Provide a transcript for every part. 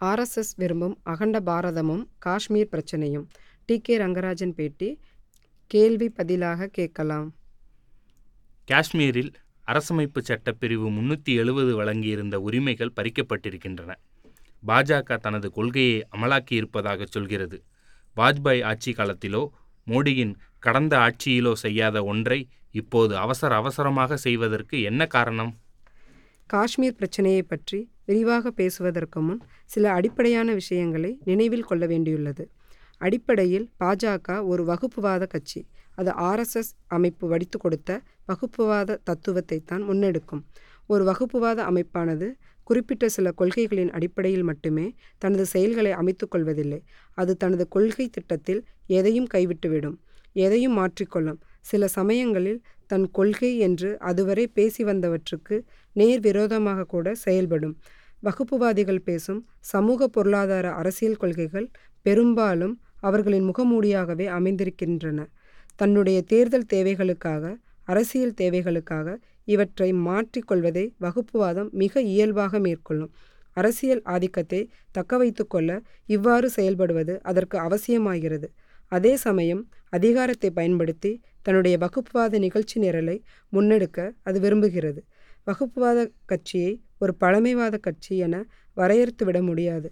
RSS விரும்பும் அகண்ட பாரதமும் காஷ்மீர் பிரச்னையும் டி. கே. ரங்கராஜன் பேட்டி கேள்வி பதிலாக கேட்கலாம். காஷ்மீரில் அரசமைப்பு சட்டப் பிரிவு முன்னூற்றி எழுபது வழங்கியிருந்த உரிமைகள் பறிக்கப்பட்டிருக்கின்றன. பாஜக தனது கொள்கையை அமலாக்கியிருப்பதாக சொல்கிறது. வாஜ்பாய் ஆட்சி காலத்திலோ மோடியின் கடந்த ஆட்சியிலோ செய்யாத ஒன்றை இப்போது அவசர அவசரமாக செய்வதற்கு என்ன காரணம்? காஷ்மீர் பிரச்சனையை பற்றி விரிவாக பேசுவதற்கு முன் சில அடிப்படையான விஷயங்களை நினைவில் கொள்ள வேண்டியுள்ளது. அடிப்படையில் பாஜக ஒரு வகுப்புவாத கட்சி. அது ஆர்எஸ்எஸ் அமைப்பு வடித்து கொடுத்த வகுப்புவாத தத்துவத்தை தான் முன்னெடுக்கும். ஒரு வகுப்புவாத அமைப்பானது குறிப்பிட்ட சில கொள்கைகளின் அடிப்படையில் மட்டுமே தனது செயல்களை அமைத்துக்கொள்வதில்லை அது தனது கொள்கை திட்டத்தில் எதையும் கைவிட்டுவிடும். எதையும் மாற்றிக்கொள்ளும். சில சமயங்களில் தன் கொள்கை என்று அதுவரை பேசி வந்தவற்றுக்கு நேர் விரோதமாக கூட செயல்படும். வகுப்புவாதிகள் பேசும் சமூக பொருளாதார அரசியல் கொள்கைகள் பெரும்பாலும் அவர்களின் முகமூடியாகவே அமைந்திருக்கின்றன. தன்னுடைய தேர்தல் தேவைகளுக்காக அரசியல் தேவைகளுக்காக இவற்றை மாற்றிக்கொள்வதை வகுப்புவாதம் மிக இயல்பாக மேற்கொள்ளும். அரசியல் ஆதிக்கத்தை தக்க வைத்து கொள்ள இவ்வாறு செயல்படுவது அதற்கு அவசியமாகிறது. அதே சமயம் அதிகாரத்தை பயன்படுத்தி தன்னுடைய வகுப்புவாத நிகழ்ச்சி நிரலை முன்னெடுக்க அது விரும்புகிறது. வகுப்புவாத கட்சியை ஒரு பழமைவாத கட்சி என வரையறுத்துவிட முடியாது.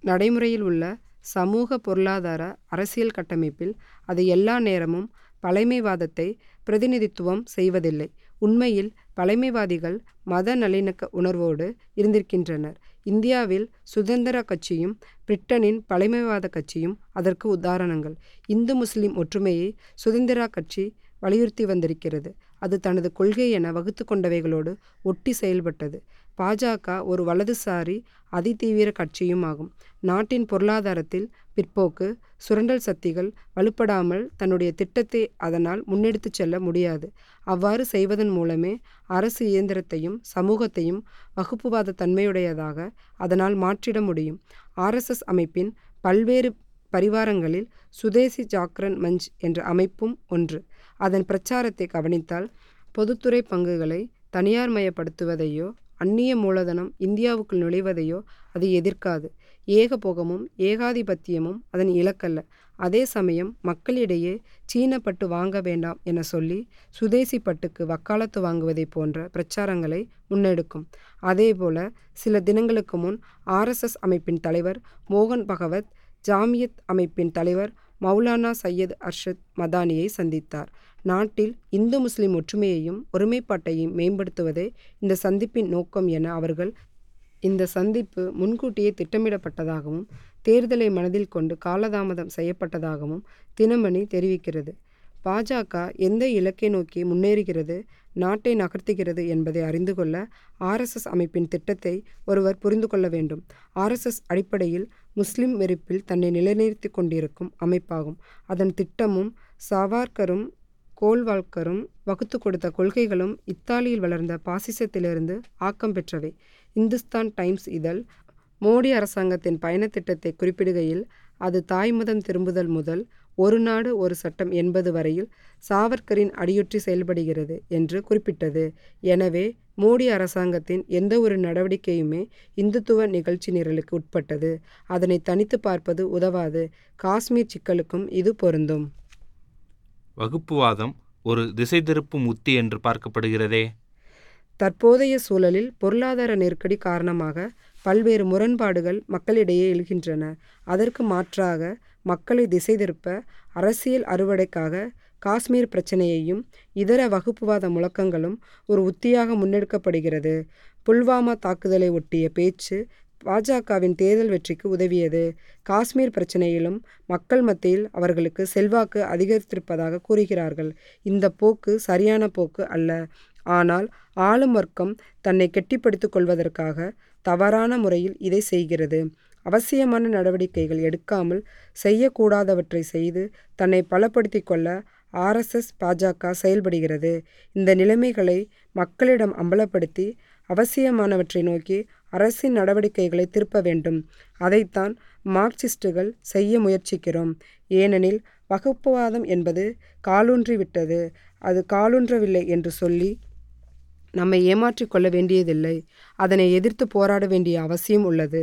நடைமுறையில் உள்ள சமூக பொருளாதார அரசியல் கட்டமைப்பில் அது எல்லா நேரமும் பழமைவாதத்தை பிரதிநிதித்துவம் செய்வதில்லை. உண்மையில் பழமைவாதிகள் மத நல்லிணக்க உணர்வோடு இருந்திருக்கின்றனர். இந்தியாவில் சுதந்திர கட்சியும் பிரிட்டனின் பழமைவாத கட்சியும் அதற்கு உதாரணங்கள். இந்து முஸ்லிம் ஒற்றுமையை சுதந்திரா கட்சி வலியுறுத்தி வந்திருக்கிறது. அது தனது கொள்கை என வகுத்து கொண்டவைகளோடு ஒட்டி செயல்பட்டது. பாஜக ஒரு வலதுசாரி அதிதீவிர கட்சியும் ஆகும். நாட்டின் பொருளாதாரத்தில் பிற்போக்கு சுரண்டல் சக்திகள் வலுப்படாமல் தன்னுடைய திட்டத்தை அதனால் முன்னெடுத்துச் செல்ல முடியாது. அவ்வாறு செய்வதன் மூலமே அரசு இயந்திரத்தையும் சமூகத்தையும் வகுப்புவாத தன்மையுடையதாக அதனால் மாற்றிட முடியும். ஆர்எஸ்எஸ் அமைப்பின் பல்வேறு பரிவாரங்களில் சுதேசி ஜாக்ரன் மஞ்ச் என்ற அமைப்பும் ஒன்று. அதன் பிரச்சாரத்தை கவனித்தால் பொதுத்துறை பங்குகளை தனியார்மயப்படுத்துவதையோ அந்நிய மூலதனம் இந்தியாவுக்குள் நுழைவதையோ அது எதிர்க்காது. ஏகபோகமும் ஏகாதிபத்தியமும் அதன் இலக்கல்ல. அதே சமயம் மக்களிடையே சீன பட்டு வாங்க வேண்டாம் என சொல்லி சுதேசி பட்டுக்கு வக்காலத்து வாங்குவதை போன்ற பிரச்சாரங்களை முன்னெடுக்கும். அதேபோல சில தினங்களுக்கு முன் ஆர்எஸ்எஸ் அமைப்பின் தலைவர் மோகன் பகவத் ஜாமியத் அமைப்பின் தலைவர் மௌலானா சையத் அர்ஷத் மதானியை சந்தித்தார். நாட்டில் இந்து முஸ்லிம் ஒற்றுமையையும் ஒருமைப்பாட்டையும் மேம்படுத்துவதே இந்த சந்திப்பின் நோக்கம் என அவர்கள் இந்த சந்திப்பு முன்கூட்டியே திட்டமிடப்பட்டதாகவும் தேர்தலை மனதில் கொண்டு காலதாமதம் செய்யப்பட்டதாகவும் தினமணி தெரிவிக்கிறது. பாஜக எந்த இலக்கை நோக்கி முன்னேறுகிறது நாட்டை நகர்த்துகிறது என்பதை அறிந்து கொள்ள ஆர்எஸ்எஸ் அமைப்பின் திட்டத்தை ஒருவர் புரிந்து கொள்ள வேண்டும். ஆர்எஸ்எஸ் அடிப்படையில் முஸ்லிம் வெறுப்பில் தன்னை நிலைநிறுத்தி கொண்டிருக்கும் அமைப்பாகும். அதன் திட்டமும் சவார்கரும் கோல்வால்கரும் வகுத்து கொடுத்த கொள்கைகளும் இத்தாலியில் வளர்ந்த பாசிசத்திலிருந்து ஆக்கம் பெற்றவை. இந்துஸ்தான் டைம்ஸ் இதழ் மோடி அரசாங்கத்தின் பயணத் திட்டத்தை குறிப்பிடுகையில் அது தாய்மதம் திரும்புதல் முதல் ஒரு நாடு ஒரு சட்டம் என்பது வரையில் சாவர்கரின் அடியுற்றி செயல்படுகிறது என்று குறிப்பிட்டது. எனவே மோடி அரசாங்கத்தின் எந்த ஒரு நடவடிக்கையுமே இந்துத்துவ நிகழ்ச்சி நிரலுக்கு உட்பட்டது. அதனை தனித்து பார்ப்பது உதவாது. காஷ்மீர் சிக்கலுக்கும் இது பொருந்தும். வகுப்புவாதம் ஒரு திசை திருப்பும் உத்தி என்று பார்க்கப்படுகிறதே. தற்போதைய சூழலில் பொருளாதார நெருக்கடி காரணமாக பல்வேறு முரண்பாடுகள் மக்களிடையே எழுகின்றன. அதற்கு மாற்றாக மக்களை திசை திருப்ப அரசியல் அறுவடைக்காக காஷ்மீர் பிரச்சனையையும் இதர வகுப்புவாத முழக்கங்களும் ஒரு உத்தியாக முன்னெடுக்கப்படுகிறது. புல்வாமா தாக்குதலை ஒட்டிய பேச்சு பாஜகவின் தேர்தல் வெற்றிக்கு உதவியது. காஷ்மீர் பிரச்சனையிலும் மக்கள் மத்தியில் அவர்களுக்கு செல்வாக்கு அதிகரித்திருப்பதாக கூறுகிறார்கள். இந்த போக்கு சரியான போக்கு அல்ல. ஆனால் ஆளும் வர்க்கம் தன்னை கெட்டிப்படுத்திக் கொள்வதற்காக தவறான முறையில் இதை செய்கிறது. அவசியமான நடவடிக்கைகள் எடுக்காமல் செய்யக்கூடாதவற்றை செய்து தன்னை பலப்படுத்திக் கொள்ள ஆர்எஸ்எஸ் பாஜக செயல்படுகிறது. இந்த நிலைமைகளை மக்களிடம் அம்பலப்படுத்தி அவசியமானவற்றை நோக்கி அரசின் நடவடிக்கைகளை திருப்ப வேண்டும். அதைத்தான் மார்க்சிஸ்டுகள் செய்ய முயற்சிக்கிறோம். ஏனெனில் வகுப்புவாதம் என்பது காலூன்றி விட்டது. அது காலூன்றவில்லை என்று சொல்லி நம்மை ஏமாற்றிக்கொள்ள வேண்டியதில்லை. அதனை எதிர்த்து போராட வேண்டிய அவசியம் உள்ளது.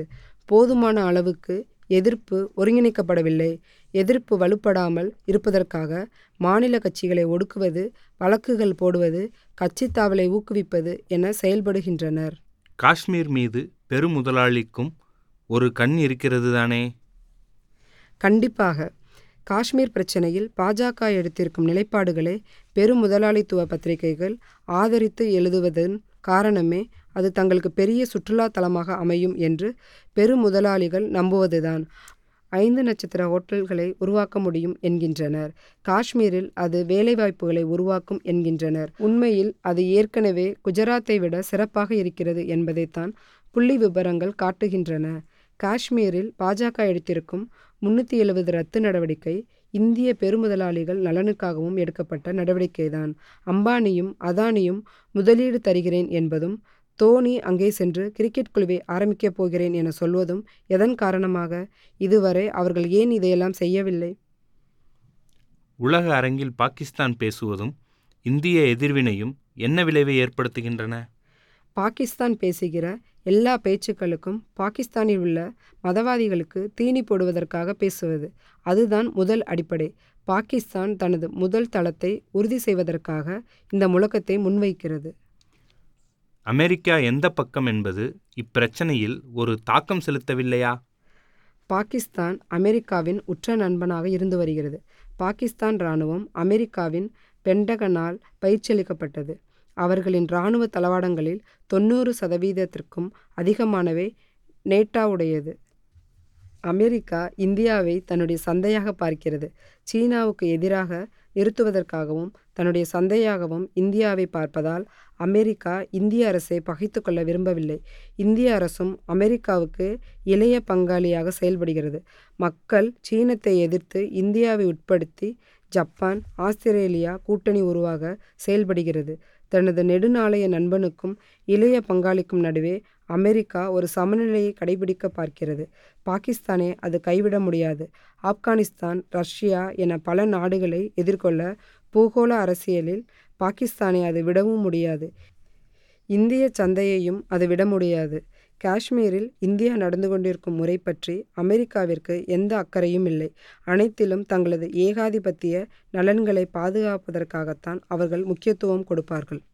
போதுமான அளவுக்கு எதிர்ப்பு ஒருங்கிணைக்கப்படவில்லை. எதிர்ப்பு வலுப்படாமல் இருப்பதற்காக மாநில கட்சிகளை ஒடுக்குவது வழக்குகள் போடுவது கட்சித்தாவலை ஊக்குவிப்பது என செயல்படுகின்றனர். காஷ்மீர் மீது பெருமுதலாளிக்கும் ஒரு கண் இருக்கிறது தானே? கண்டிப்பாக. காஷ்மீர் பிரச்சனையில் பாஜக எடுத்திருக்கும் நிலைப்பாடுகளை பெருமுதலாளித்துவ பத்திரிகைகள் ஆதரித்து எழுதுவதன் காரணமே அது தங்களுக்கு பெரிய சுற்றுலா தலமாக அமையும் என்று பெருமுதலாளிகள் நம்புவதுதான். ஐந்து நட்சத்திர ஹோட்டல்களை உருவாக்க முடியும் என்கின்றனர். காஷ்மீரில் அது வேலைவாய்ப்புகளை உருவாக்கும் என்கின்றனர். உண்மையில் அது ஏற்கனவே குஜராத்தை விட சிறப்பாக இருக்கிறது என்பதைத்தான் புள்ளி விபரங்கள் காட்டுகின்றன. காஷ்மீரில் பாஜக எடுத்திருக்கும் முன்னூற்றி எழுபது ரத்து நடவடிக்கை இந்திய பெருமுதலாளிகள் நலனுக்காகவும் எடுக்கப்பட்ட நடவடிக்கைதான். அம்பானியும் அதானியும் முதலீடு தருகிறேன் என்பதும் தோனி அங்கே சென்று கிரிக்கெட் குழுவை ஆரம்பிக்கப் போகிறேன் என சொல்வதும் எதன் காரணமாக? இதுவரை அவர்கள் ஏன் இதையெல்லாம் செய்யவில்லை? உலக அரங்கில் பாகிஸ்தான் பேசுவதும் இந்திய எதிர்வினையும் என்ன விளைவை ஏற்படுத்துகின்றன? பாகிஸ்தான் பேசுகிற எல்லா பேச்சுக்களுக்கும் பாகிஸ்தானில் உள்ள மதவாதிகளுக்கு தீனி போடுவதற்காக பேசுவது. அதுதான் முதல் அடிப்படை. பாகிஸ்தான் தனது முதல் தளத்தை உறுதி செய்வதற்காக இந்த முழக்கத்தை முன்வைக்கிறது. அமெரிக்கா எந்த பக்கம் என்பது இப்பிரச்சனையில் ஒரு தாக்கம் செலுத்தவில்லையா? பாகிஸ்தான் அமெரிக்காவின் உற்ற நண்பனாக இருந்து வருகிறது. பாகிஸ்தான் இராணுவம் அமெரிக்காவின் பென்டகனால் பயிற்சியளிக்கப்பட்டது. அவர்களின் இராணுவ தளவாடங்களில் தொண்ணூறு சதவீதத்திற்கும் அதிகமானவை நேட்டாவுடையது. அமெரிக்கா இந்தியாவை தன்னுடைய சந்தையாக பார்க்கிறது. சீனாவுக்கு எதிராக நிறுத்துவதற்காகவும் தன்னுடைய சந்தையாகவும் இந்தியாவை பார்ப்பதால் அமெரிக்கா இந்திய அரசை பகைத்து கொள்ள விரும்பவில்லை. இந்திய அரசும் அமெரிக்காவுக்கு இளைய பங்காளியாக செயல்படுகிறது. மக்கள் சீனத்தை எதிர்த்து இந்தியாவை உட்படுத்தி ஜப்பான் ஆஸ்திரேலியா கூட்டணி உருவாக செயல்படுகிறது. தனது நெடுநாளைய நண்பனுக்கும் இளைய பங்காளிக்கும் நடுவே அமெரிக்கா ஒரு சமநிலையை கடைபிடிக்க பார்க்கிறது. பாகிஸ்தானை அது கைவிட முடியாது. ஆப்கானிஸ்தான் ரஷ்யா என பல நாடுகளை எதிர்கொள்ள பூகோள அரசியலில் பாகிஸ்தானை அது விடவும் முடியாது. இந்திய சந்தையையும் அது விட முடியாது. காஷ்மீரில் இந்தியா நடந்து கொண்டிருக்கும் முறை பற்றி அமெரிக்காவிற்கு எந்த அக்கறையும் இல்லை. அனைத்திலும் தங்களது ஏகாதிபத்திய நலன்களை பாதுகாப்பதற்காகத்தான் அவர்கள் முக்கியத்துவம் கொடுப்பார்கள்.